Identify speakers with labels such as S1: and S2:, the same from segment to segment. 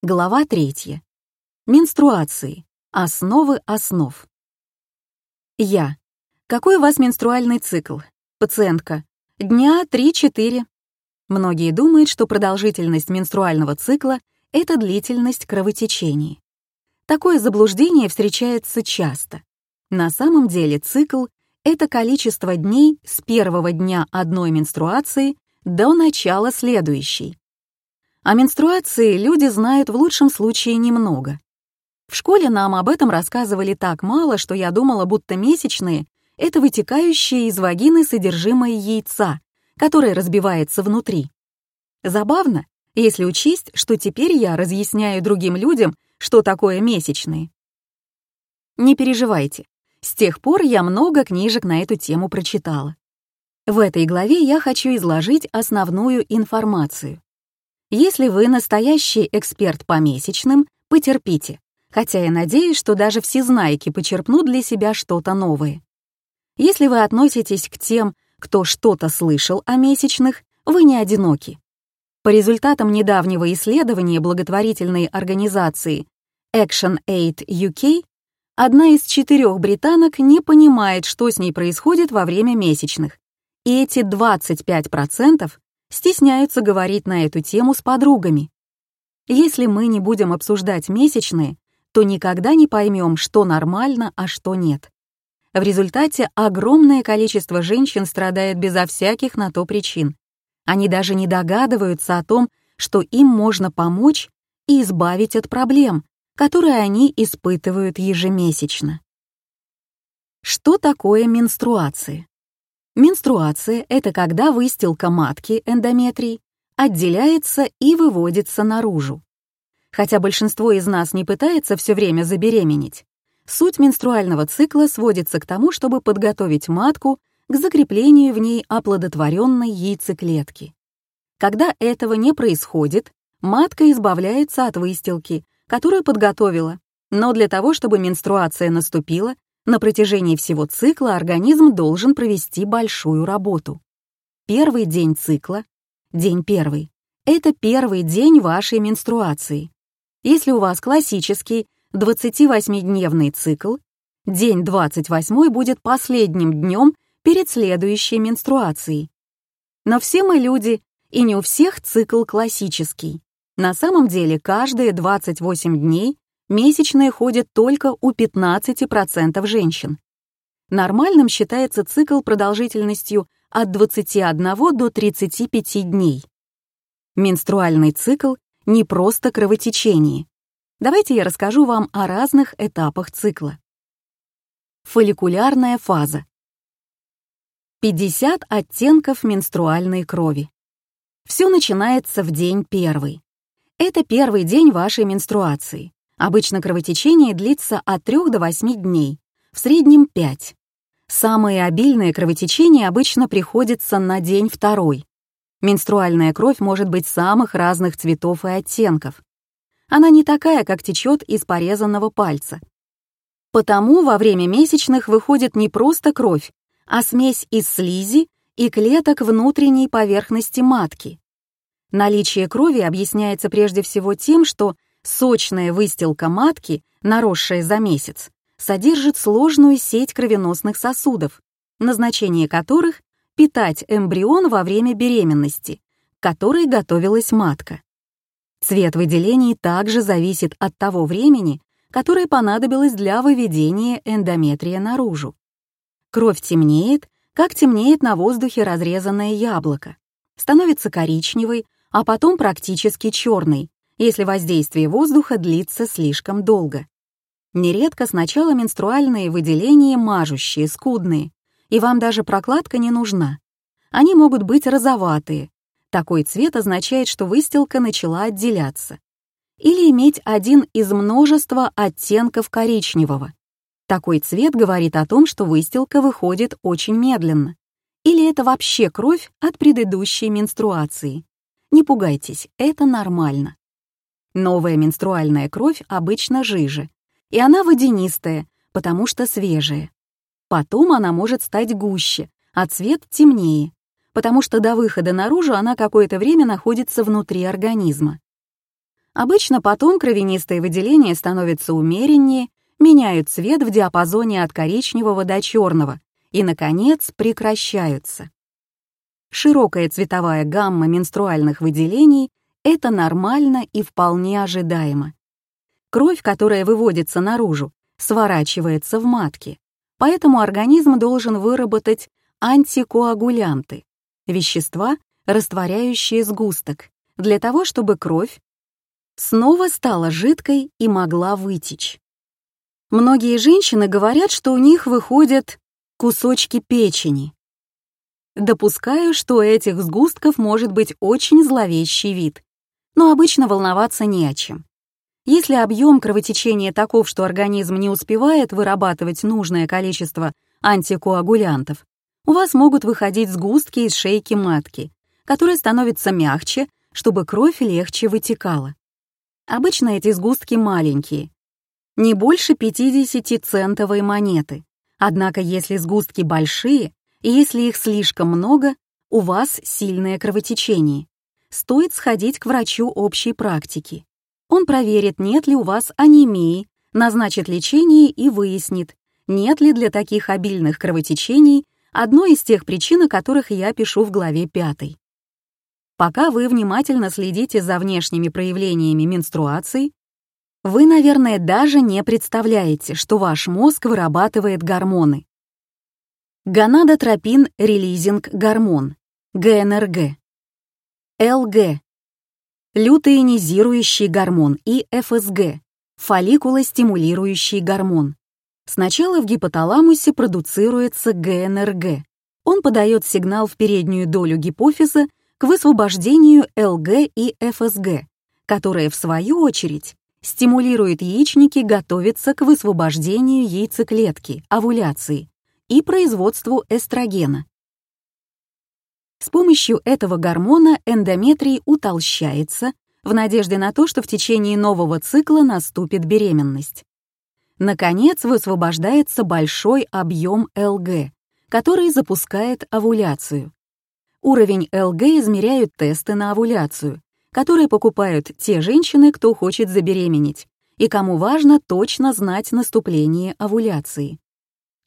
S1: Глава 3. Менструации. Основы основ. Я. Какой у вас менструальный цикл? Пациентка. Дня 3-4. Многие думают, что продолжительность менструального цикла — это длительность кровотечений. Такое заблуждение встречается часто. На самом деле цикл — это количество дней с первого дня одной менструации до начала следующей. О менструации люди знают в лучшем случае немного. В школе нам об этом рассказывали так мало, что я думала, будто месячные — это вытекающее из вагины содержимое яйца, которое разбивается внутри. Забавно, если учесть, что теперь я разъясняю другим людям, что такое месячные. Не переживайте, с тех пор я много книжек на эту тему прочитала. В этой главе я хочу изложить основную информацию. Если вы настоящий эксперт по месячным, потерпите, хотя я надеюсь, что даже всезнайки почерпнут для себя что-то новое. Если вы относитесь к тем, кто что-то слышал о месячных, вы не одиноки. По результатам недавнего исследования благотворительной организации Action Aid UK, одна из четырех британок не понимает, что с ней происходит во время месячных, и эти 25% стесняются говорить на эту тему с подругами. Если мы не будем обсуждать месячные, то никогда не поймем, что нормально, а что нет. В результате огромное количество женщин страдает безо всяких на то причин. Они даже не догадываются о том, что им можно помочь и избавить от проблем, которые они испытывают ежемесячно. Что такое менструация? Менструация — это когда выстилка матки, эндометрий, отделяется и выводится наружу. Хотя большинство из нас не пытается все время забеременеть, суть менструального цикла сводится к тому, чтобы подготовить матку к закреплению в ней оплодотворенной яйцеклетки. Когда этого не происходит, матка избавляется от выстилки, которую подготовила, но для того, чтобы менструация наступила, на протяжении всего цикла организм должен провести большую работу. Первый день цикла, день первый, это первый день вашей менструации. Если у вас классический 28-дневный цикл, день 28 будет последним днем перед следующей менструацией. Но все мы люди, и не у всех цикл классический. На самом деле каждые 28 дней месячные ходят только у 15% женщин. Нормальным считается цикл продолжительностью от 21 до 35 дней. Менструальный цикл — не просто кровотечение. Давайте я расскажу вам о разных этапах цикла. Фолликулярная фаза. 50 оттенков менструальной крови. Все начинается в день первый. Это первый день вашей менструации. Обычно кровотечение длится от 3 до 8 дней, в среднем 5. Самые обильные кровотечения обычно приходятся на день второй. Менструальная кровь может быть самых разных цветов и оттенков. Она не такая, как течет из порезанного пальца. Потому во время месячных выходит не просто кровь, а смесь из слизи и клеток внутренней поверхности матки. Наличие крови объясняется прежде всего тем, что Сочная выстилка матки, наросшая за месяц, содержит сложную сеть кровеносных сосудов, назначение которых — питать эмбрион во время беременности, к которой готовилась матка. Цвет выделений также зависит от того времени, которое понадобилось для выведения эндометрия наружу. Кровь темнеет, как темнеет на воздухе разрезанное яблоко, становится коричневой, а потом практически черной, если воздействие воздуха длится слишком долго. Нередко сначала менструальные выделения мажущие, скудные, и вам даже прокладка не нужна. Они могут быть розоватые. Такой цвет означает, что выстилка начала отделяться. Или иметь один из множества оттенков коричневого. Такой цвет говорит о том, что выстилка выходит очень медленно. Или это вообще кровь от предыдущей менструации. Не пугайтесь, это нормально. Новая менструальная кровь обычно жиже, и она водянистая, потому что свежая. Потом она может стать гуще, а цвет темнее, потому что до выхода наружу она какое-то время находится внутри организма. Обычно потом кровянистые выделения становятся умереннее, меняют цвет в диапазоне от коричневого до черного и, наконец, прекращаются. Широкая цветовая гамма менструальных выделений — это нормально и вполне ожидаемо. Кровь, которая выводится наружу, сворачивается в матке, поэтому организм должен выработать антикоагулянты — вещества, растворяющие сгусток, для того, чтобы кровь снова стала жидкой и могла вытечь. Многие женщины говорят, что у них выходят кусочки печени. Допускаю, что у этих сгустков может быть очень зловещий вид, но обычно волноваться не о чем. Если объем кровотечения таков, что организм не успевает вырабатывать нужное количество антикоагулянтов, у вас могут выходить сгустки из шейки матки, которые становятся мягче, чтобы кровь легче вытекала. Обычно эти сгустки маленькие, не больше 50-центовой монеты. Однако если сгустки большие, и если их слишком много, у вас сильное кровотечение. Стоит сходить к врачу общей практики. Он проверит, нет ли у вас анемии, назначит лечение и выяснит, нет ли для таких обильных кровотечений одной из тех причин, о которых я пишу в главе 5. Пока вы внимательно следите за внешними проявлениями менструации, вы, наверное, даже не представляете, что ваш мозг вырабатывает гормоны. Гонадотропин-релизинг гормон, ГНРГ, ЛГ, лютеинизирующий гормон и ФСГ, фолликулостимулирующий гормон. Сначала в гипоталамусе продуцируется ГНРГ. Он подает сигнал в переднюю долю гипофиза к высвобождению ЛГ и ФСГ, которые, в свою очередь, стимулируют яичники готовиться к высвобождению яйцеклетки, овуляции и производству эстрогена. С помощью этого гормона эндометрий утолщается в надежде на то, что в течение нового цикла наступит беременность. Наконец, высвобождается большой объем ЛГ, который запускает овуляцию. Уровень ЛГ измеряют тесты на овуляцию, которые покупают те женщины, кто хочет забеременеть, и кому важно точно знать наступление овуляции.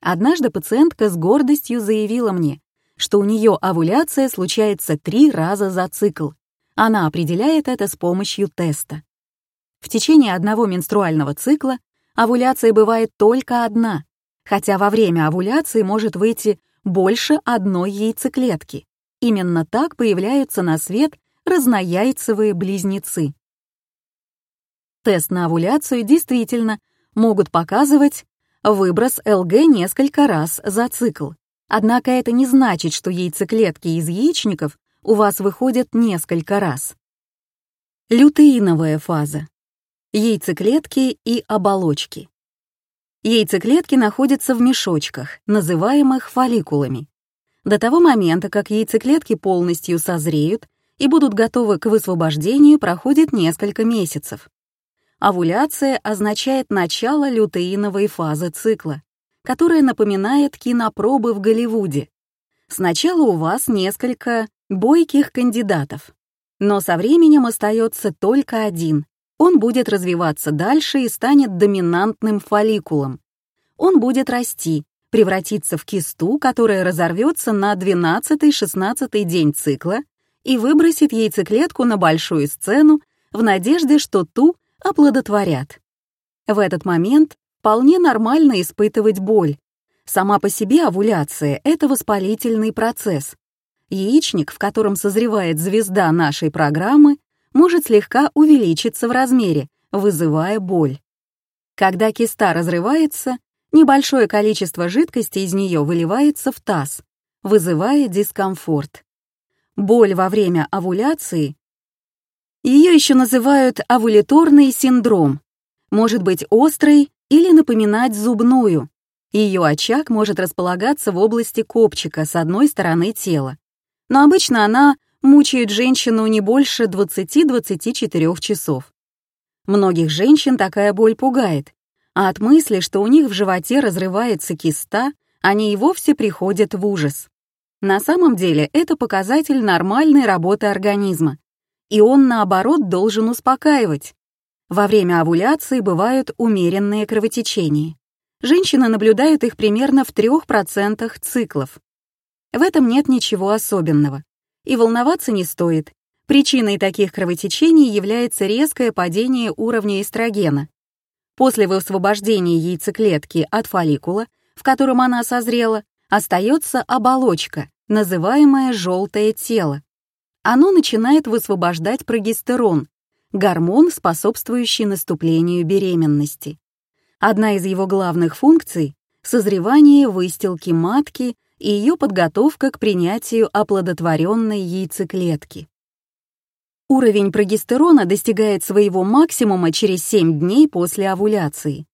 S1: Однажды пациентка с гордостью заявила мне, что у нее овуляция случается три раза за цикл. Она определяет это с помощью теста. В течение одного менструального цикла овуляция бывает только одна, хотя во время овуляции может выйти больше одной яйцеклетки. Именно так появляются на свет разнояйцевые близнецы. Тест на овуляцию действительно могут показывать выброс ЛГ несколько раз за цикл. Однако это не значит, что яйцеклетки из яичников у вас выходят несколько раз. Лютеиновая фаза. Яйцеклетки и оболочки. Яйцеклетки находятся в мешочках, называемых фолликулами. До того момента, как яйцеклетки полностью созреют и будут готовы к высвобождению, проходит несколько месяцев. Овуляция означает начало лютеиновой фазы цикла, которая напоминает кинопробы в Голливуде. Сначала у вас несколько бойких кандидатов, но со временем остается только один. Он будет развиваться дальше и станет доминантным фолликулом. Он будет расти, превратиться в кисту, которая разорвется на 12-16 день цикла и выбросит яйцеклетку на большую сцену в надежде, что ту оплодотворят. В этот момент вполне нормально испытывать боль. Сама по себе овуляция — это воспалительный процесс. Яичник, в котором созревает звезда нашей программы, может слегка увеличиться в размере, вызывая боль. Когда киста разрывается, небольшое количество жидкости из нее выливается в таз, вызывая дискомфорт. Боль во время овуляции ее еще называют овуляторный синдром. Может быть острой или напоминать зубную. Ее очаг может располагаться в области копчика с одной стороны тела. Но обычно она мучает женщину не больше 20-24 часов. Многих женщин такая боль пугает, а от мысли, что у них в животе разрывается киста, они и вовсе приходят в ужас. На самом деле это показатель нормальной работы организма. и он, наоборот, должен успокаивать. Во время овуляции бывают умеренные кровотечения. Женщины наблюдают их примерно в 3% циклов. В этом нет ничего особенного. И волноваться не стоит. Причиной таких кровотечений является резкое падение уровня эстрогена. После высвобождения яйцеклетки от фолликула, в котором она созрела, остается оболочка, называемая желтое тело. Оно начинает высвобождать прогестерон, гормон, способствующий наступлению беременности. Одна из его главных функций — созревание выстилки матки и ее подготовка к принятию оплодотворенной яйцеклетки. Уровень прогестерона достигает своего максимума через 7 дней после овуляции.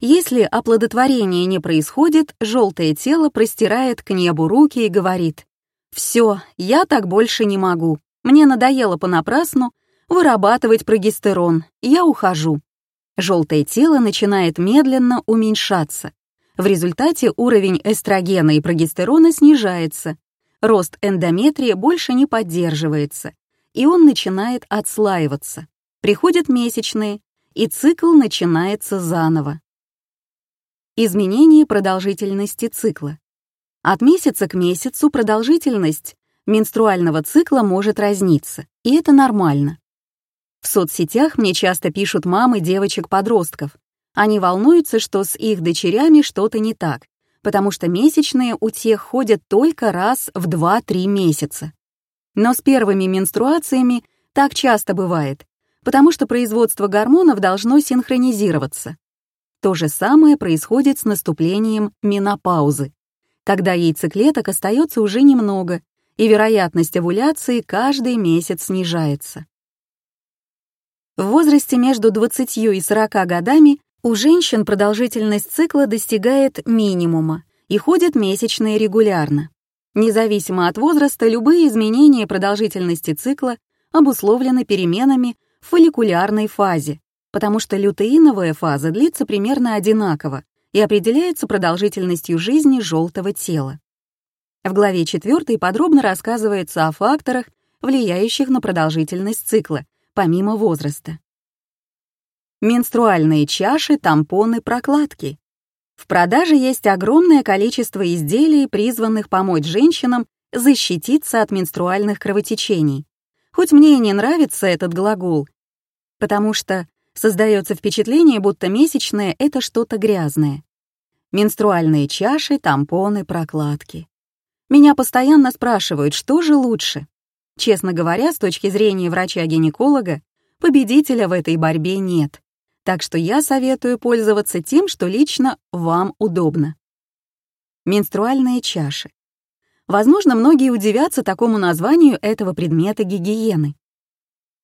S1: Если оплодотворение не происходит, желтое тело простирает к небу руки и говорит «Все, я так больше не могу. Мне надоело понапрасну вырабатывать прогестерон, я ухожу». Желтое тело начинает медленно уменьшаться. В результате уровень эстрогена и прогестерона снижается, рост эндометрия больше не поддерживается, и он начинает отслаиваться. Приходят месячные, и цикл начинается заново. Изменение продолжительности цикла. От месяца к месяцу продолжительность менструального цикла может разниться, и это нормально. В соцсетях мне часто пишут мамы девочек-подростков. Они волнуются, что с их дочерями что-то не так, потому что месячные у тех ходят только раз в 2-3 месяца. Но с первыми менструациями так часто бывает, потому что производство гормонов должно синхронизироваться. То же самое происходит с наступлением менопаузы, когда яйцеклеток остается уже немного, и вероятность овуляции каждый месяц снижается. В возрасте между 20 и 40 годами у женщин продолжительность цикла достигает минимума и ходят месячные регулярно. Независимо от возраста, любые изменения продолжительности цикла обусловлены переменами в фолликулярной фазе, потому что лютеиновая фаза длится примерно одинаково и определяется продолжительностью жизни желтого тела. В главе 4 подробно рассказывается о факторах, влияющих на продолжительность цикла, помимо возраста. Менструальные чаши, тампоны, прокладки. В продаже есть огромное количество изделий, призванных помочь женщинам защититься от менструальных кровотечений. Хоть мне и не нравится этот глагол, потому что создается впечатление, будто месячное — это что-то грязное. Менструальные чаши, тампоны, прокладки. Меня постоянно спрашивают, что же лучше Честно говоря, с точки зрения врача-гинеколога, победителя в этой борьбе нет. Так что я советую пользоваться тем, что лично вам удобно. Менструальные чаши. Возможно, многие удивятся такому названию этого предмета гигиены.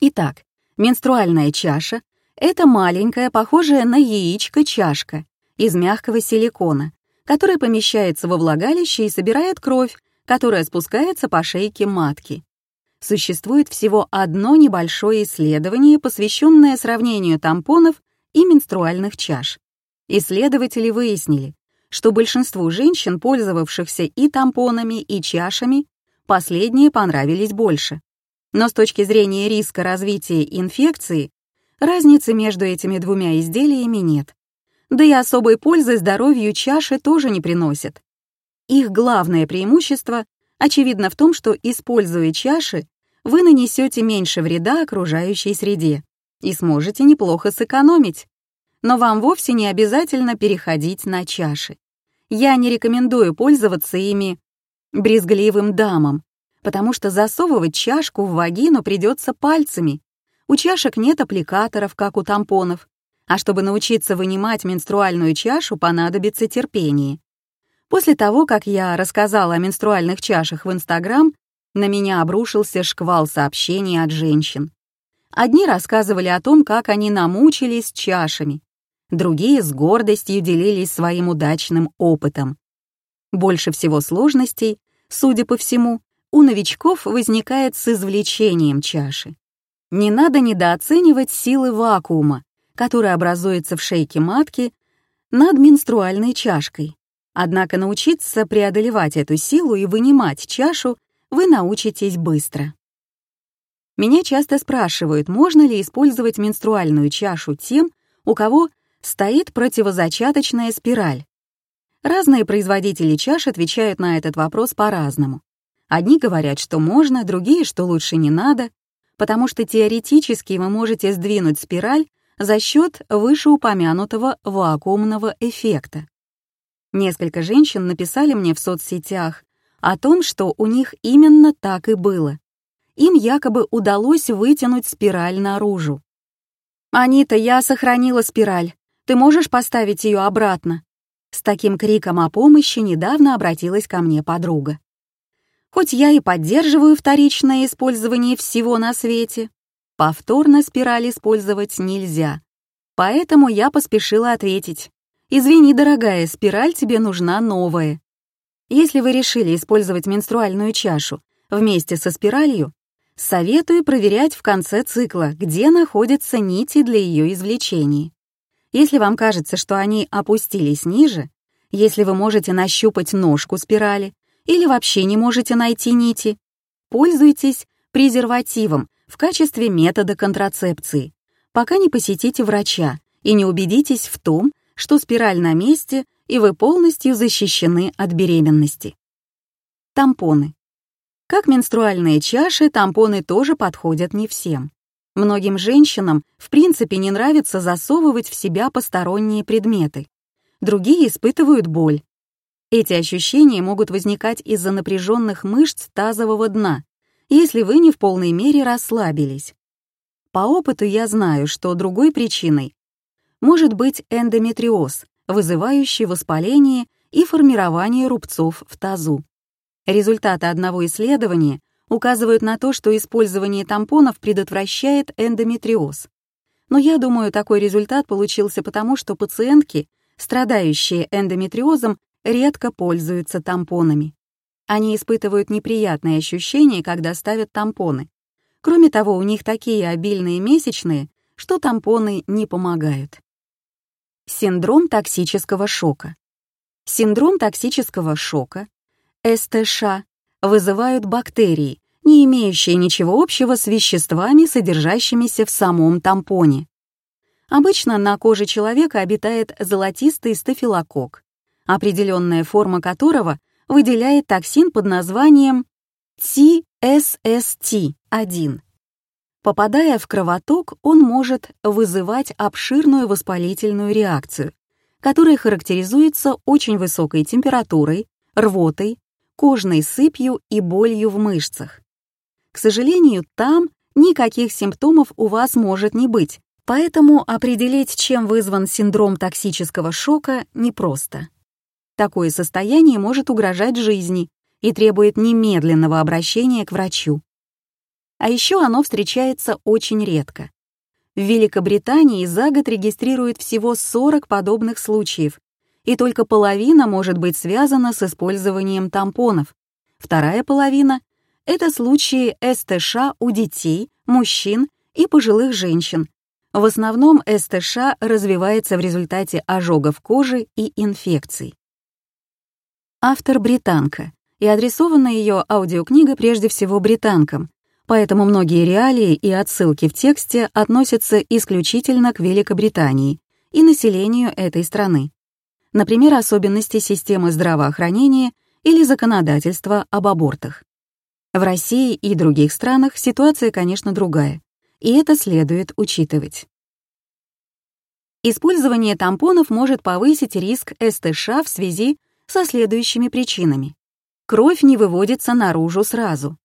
S1: Итак, менструальная чаша — это маленькая, похожая на яичко чашка из мягкого силикона, которая помещается во влагалище и собирает кровь, которая спускается по шейке матки существует всего одно небольшое исследование, посвященное сравнению тампонов и менструальных чаш. Исследователи выяснили, что большинству женщин, пользовавшихся и тампонами, и чашами, последние понравились больше. Но с точки зрения риска развития инфекции, разницы между этими двумя изделиями нет. Да и особой пользы здоровью чаши тоже не приносят. Их главное преимущество очевидно в том, что, используя чаши, вы нанесете меньше вреда окружающей среде и сможете неплохо сэкономить. Но вам вовсе не обязательно переходить на чаши. Я не рекомендую пользоваться ими брезгливым дамам, потому что засовывать чашку в вагину придется пальцами. У чашек нет аппликаторов, как у тампонов, а чтобы научиться вынимать менструальную чашу, понадобится терпение. После того, как я рассказала о менструальных чашах в Инстаграм, на меня обрушился шквал сообщений от женщин. Одни рассказывали о том, как они намучились чашами, другие с гордостью делились своим удачным опытом. Больше всего сложностей, судя по всему, у новичков возникает с извлечением чаши. Не надо недооценивать силы вакуума, который образуется в шейке матки над менструальной чашкой. Однако научиться преодолевать эту силу и вынимать чашу вы научитесь быстро. Меня часто спрашивают, можно ли использовать менструальную чашу тем, у кого стоит противозачаточная спираль. Разные производители чаш отвечают на этот вопрос по-разному. Одни говорят, что можно, другие, что лучше не надо, потому что теоретически вы можете сдвинуть спираль за счет вышеупомянутого вакуумного эффекта. Несколько женщин написали мне в соцсетях о том, что у них именно так и было. Им якобы удалось вытянуть спираль наружу. «Анита, я сохранила спираль. Ты можешь поставить ее обратно?» С таким криком о помощи недавно обратилась ко мне подруга. Хоть я и поддерживаю вторичное использование всего на свете, повторно спираль использовать нельзя. Поэтому я поспешила ответить. «Извини, дорогая, спираль тебе нужна новая». Если вы решили использовать менструальную чашу вместе со спиралью, советую проверять в конце цикла, где находятся нити для ее извлечения. Если вам кажется, что они опустились ниже, если вы можете нащупать ножку спирали или вообще не можете найти нити, пользуйтесь презервативом в качестве метода контрацепции, пока не посетите врача и не убедитесь в том, что спираль на месте и вы полностью защищены от беременности. Тампоны. Как менструальные чаши, тампоны тоже подходят не всем. Многим женщинам в принципе не нравится засовывать в себя посторонние предметы. Другие испытывают боль, эти ощущения могут возникать из-за напряженных мышц тазового дна, если вы не в полной мере расслабились. По опыту я знаю, что другой причиной может быть эндометриоз, вызывающий воспаление и формирование рубцов в тазу. Результаты одного исследования указывают на то, что использование тампонов предотвращает эндометриоз. Но я думаю, такой результат получился потому, что пациентки, страдающие эндометриозом, редко пользуются тампонами. Они испытывают неприятные ощущения, когда ставят тампоны. Кроме того, у них такие обильные месячные, что тампоны не помогают. Синдром токсического шока. Синдром токсического шока, СТШ, вызывают бактерии, не имеющие ничего общего с веществами, содержащимися в самом тампоне. Обычно на коже человека обитает золотистый стафилококк, определенная форма которого выделяет токсин под названием TSST1. Попадая в кровоток, он может вызывать обширную воспалительную реакцию, которая характеризуется очень высокой температурой, рвотой, кожной сыпью и болью в мышцах. К сожалению, там никаких симптомов у вас может не быть, поэтому определить, чем вызван синдром токсического шока, непросто. Такое состояние может угрожать жизни и требует немедленного обращения к врачу. А еще оно встречается очень редко. В Великобритании за год регистрируют всего 40 подобных случаев, и только половина может быть связана с использованием тампонов. Вторая половина — это случаи СТШ у детей, мужчин и пожилых женщин. В основном СТШ развивается в результате ожогов кожи и инфекций. Автор британка, и адресована ее аудиокнига прежде всего британкам, поэтому многие реалии и отсылки в тексте относятся исключительно к Великобритании и населению этой страны. Например, особенности системы здравоохранения или законодательства об абортах. В России и других странах ситуация, конечно, другая, и это следует учитывать. Использование тампонов может повысить риск СТШ в связи со следующими причинами. Кровь не выводится наружу сразу.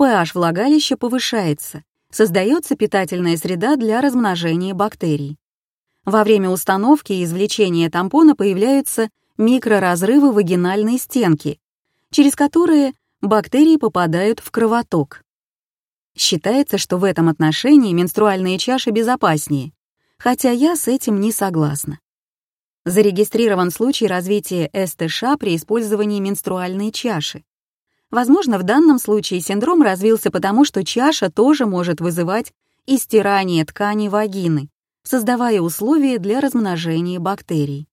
S1: pH влагалища повышается, создается питательная среда для размножения бактерий. Во время установки и извлечения тампона появляются микроразрывы вагинальной стенки, через которые бактерии попадают в кровоток. Считается, что в этом отношении менструальные чаши безопаснее, хотя я с этим не согласна. Зарегистрирован случай развития СТШ при использовании менструальной чаши. Возможно, в данном случае синдром развился потому, что чаша тоже может вызывать истирание ткани вагины, создавая условия для размножения бактерий.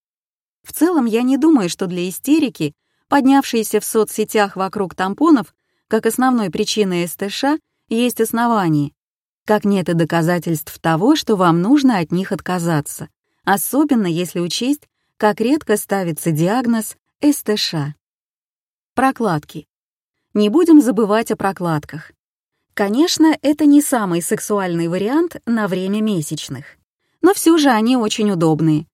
S1: В целом, я не думаю, что для истерики, поднявшейся в соцсетях вокруг тампонов, как основной причины СТШ, есть основания, как нет и доказательств того, что вам нужно от них отказаться, особенно если учесть, как редко ставится диагноз СТШ. Прокладки. Не будем забывать о прокладках. Конечно, это не самый сексуальный вариант на время месячных, но все же они очень удобные.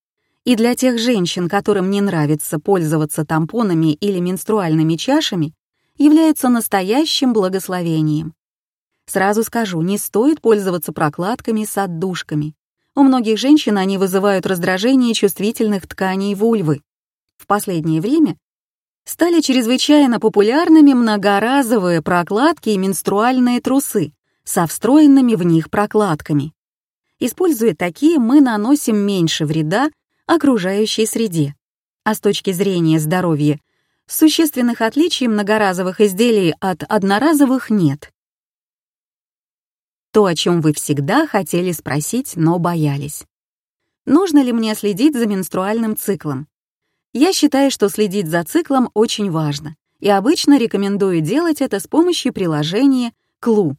S1: И для тех женщин, которым не нравится пользоваться тампонами или менструальными чашами, являются настоящим благословением. Сразу скажу, не стоит пользоваться прокладками с отдушками. У многих женщин они вызывают раздражение чувствительных тканей вульвы. В последнее время стали чрезвычайно популярными многоразовые прокладки и менструальные трусы со встроенными в них прокладками. Используя такие, мы наносим меньше вреда окружающей среде. А с точки зрения здоровья, существенных отличий многоразовых изделий от одноразовых нет. То, о чем вы всегда хотели спросить, но боялись. Нужно ли мне следить за менструальным циклом? Я считаю, что следить за циклом очень важно, и обычно рекомендую делать это с помощью приложения Клу.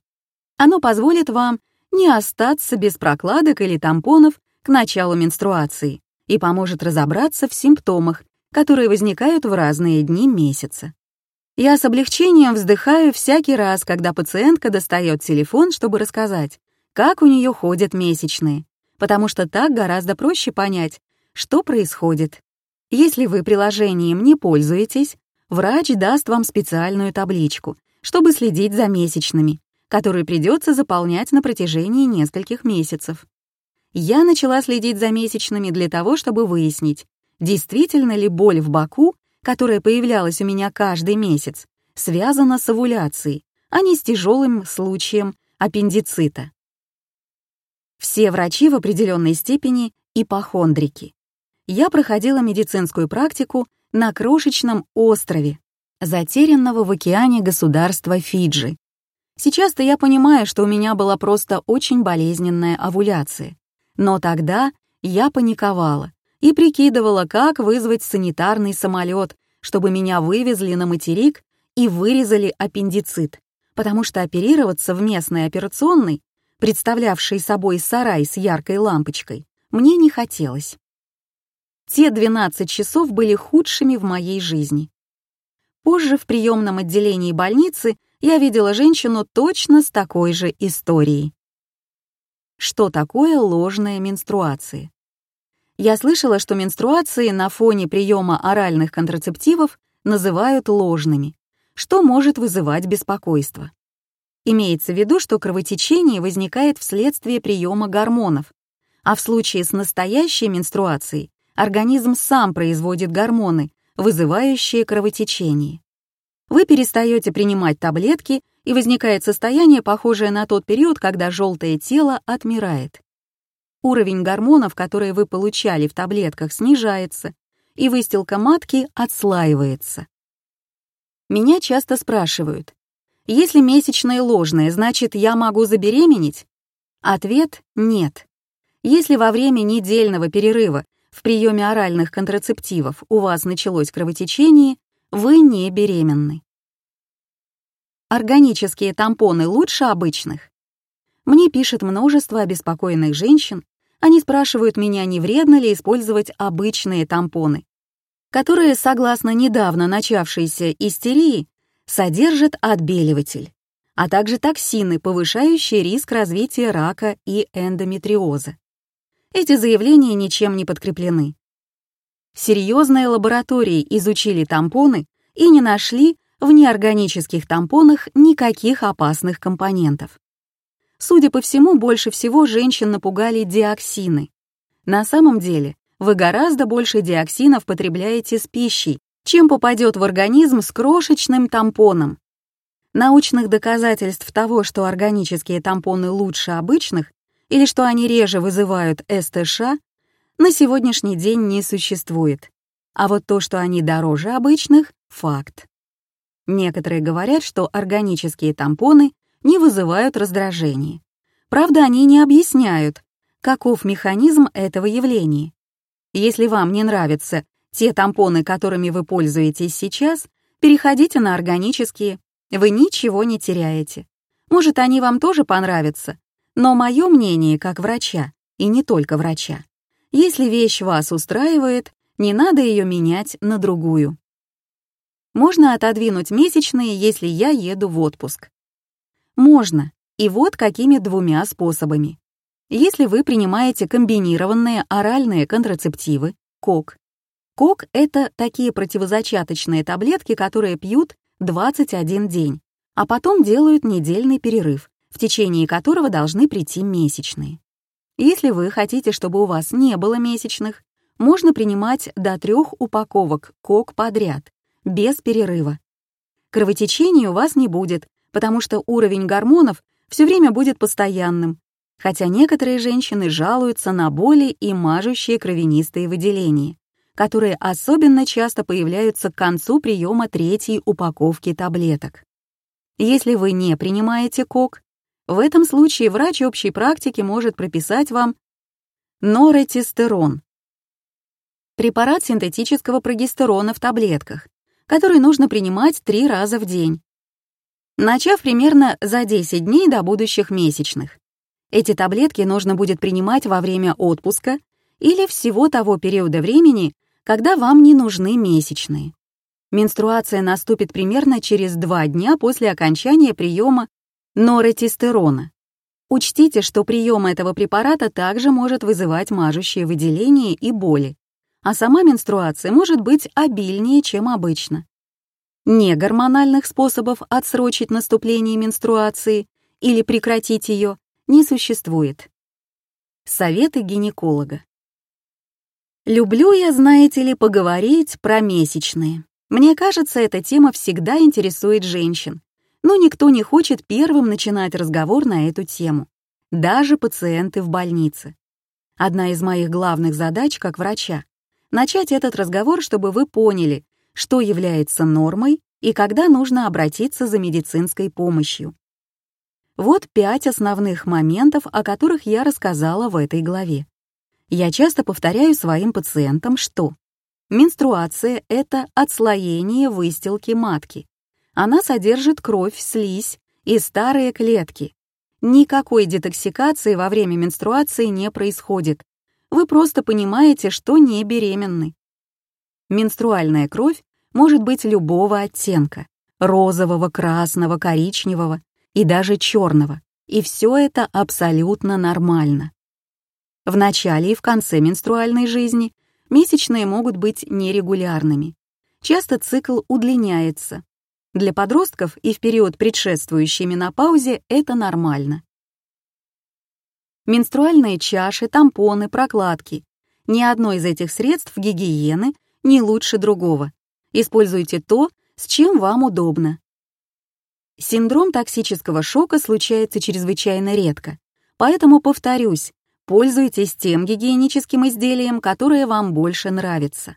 S1: Оно позволит вам не остаться без прокладок или тампонов к началу менструации и поможет разобраться в симптомах, которые возникают в разные дни месяца. Я с облегчением вздыхаю всякий раз, когда пациентка достает телефон, чтобы рассказать, как у нее ходят месячные, потому что так гораздо проще понять, что происходит если вы приложением не пользуетесь, врач даст вам специальную табличку, чтобы следить за месячными, которые придется заполнять на протяжении нескольких месяцев. Я начала следить за месячными для того, чтобы выяснить, действительно ли боль в боку, которая появлялась у меня каждый месяц, связана с овуляцией, а не с тяжелым случаем аппендицита. Все врачи в определенной степени ипохондрики я проходила медицинскую практику на крошечном острове, затерянного в океане государства Фиджи. Сейчас-то я понимаю, что у меня была просто очень болезненная овуляция. Но тогда я паниковала и прикидывала, как вызвать санитарный самолет, чтобы меня вывезли на материк и вырезали аппендицит, потому что оперироваться в местной операционной, представлявшей собой сарай с яркой лампочкой, мне не хотелось. Те 12 часов были худшими в моей жизни. Позже в приемном отделении больницы я видела женщину точно с такой же историей. Что такое ложная менструация? Я слышала, что менструации на фоне приема оральных контрацептивов называют ложными, что может вызывать беспокойство. Имеется в виду, что кровотечение возникает вследствие приема гормонов, а в случае с настоящей менструацией организм сам производит гормоны, вызывающие кровотечение. Вы перестаете принимать таблетки, и возникает состояние, похожее на тот период, когда желтое тело отмирает. Уровень гормонов, которые вы получали в таблетках, снижается, и выстилка матки отслаивается. Меня часто спрашивают, если месячные ложные, значит, я могу забеременеть? Ответ — нет. Если во время недельного перерыва в приеме оральных контрацептивов у вас началось кровотечение, вы не беременны. Органические тампоны лучше обычных? Мне пишет множество обеспокоенных женщин, они спрашивают меня, не вредно ли использовать обычные тампоны, которые, согласно недавно начавшейся истерии, содержат отбеливатель, а также токсины, повышающие риск развития рака и эндометриоза. Эти заявления ничем не подкреплены. Серьезные лаборатории изучили тампоны и не нашли в неорганических тампонах никаких опасных компонентов. Судя по всему, больше всего женщин напугали диоксины. На самом деле, вы гораздо больше диоксинов потребляете с пищей, чем попадет в организм с крошечным тампоном. Научных доказательств того, что органические тампоны лучше обычных, или что они реже вызывают СТШ, на сегодняшний день не существует. А вот то, что они дороже обычных — факт. Некоторые говорят, что органические тампоны не вызывают раздражения. Правда, они не объясняют, каков механизм этого явления. Если вам не нравятся те тампоны, которыми вы пользуетесь сейчас, переходите на органические, вы ничего не теряете. Может, они вам тоже понравятся, Но мое мнение как врача, и не только врача, если вещь вас устраивает, не надо ее менять на другую. Можно отодвинуть месячные, если я еду в отпуск. Можно, и вот какими двумя способами. Если вы принимаете комбинированные оральные контрацептивы, КОК. КОК — это такие противозачаточные таблетки, которые пьют 21 день, а потом делают недельный перерыв, в течение которого должны прийти месячные. Если вы хотите, чтобы у вас не было месячных, можно принимать до трех упаковок КОК подряд, без перерыва. Кровотечения у вас не будет, потому что уровень гормонов все время будет постоянным, хотя некоторые женщины жалуются на боли и мажущие кровянистые выделения, которые особенно часто появляются к концу приема третьей упаковки таблеток. Если вы не принимаете КОК, в этом случае врач общей практики может прописать вам норетистерон, препарат синтетического прогестерона в таблетках, который нужно принимать три раза в день, начав примерно за 10 дней до будущих месячных. Эти таблетки нужно будет принимать во время отпуска или всего того периода времени, когда вам не нужны месячные. Менструация наступит примерно через 2 дня после окончания приема норетистерона. Учтите, что прием этого препарата также может вызывать мажущие выделения и боли, а сама менструация может быть обильнее, чем обычно. Негормональных способов отсрочить наступление менструации или прекратить ее не существует. Советы гинеколога. Люблю я, знаете ли, поговорить про месячные. Мне кажется, эта тема всегда интересует женщин, но никто не хочет первым начинать разговор на эту тему, даже пациенты в больнице. Одна из моих главных задач как врача — начать этот разговор, чтобы вы поняли, что является нормой и когда нужно обратиться за медицинской помощью. Вот пять основных моментов, о которых я рассказала в этой главе. Я часто повторяю своим пациентам, что менструация — это отслоение выстилки матки. Она содержит кровь, слизь и старые клетки. Никакой детоксикации во время менструации не происходит. Вы просто понимаете, что не беременны. Менструальная кровь может быть любого оттенка — розового, красного, коричневого и даже черного. И все это абсолютно нормально. В начале и в конце менструальной жизни месячные могут быть нерегулярными. Часто цикл удлиняется. Для подростков и в период предшествующей менопаузе это нормально. Менструальные чаши, тампоны, прокладки. Ни одно из этих средств гигиены не лучше другого. Используйте то, с чем вам удобно. Синдром токсического шока случается чрезвычайно редко, поэтому, повторюсь, пользуйтесь тем гигиеническим изделием, которое вам больше нравится.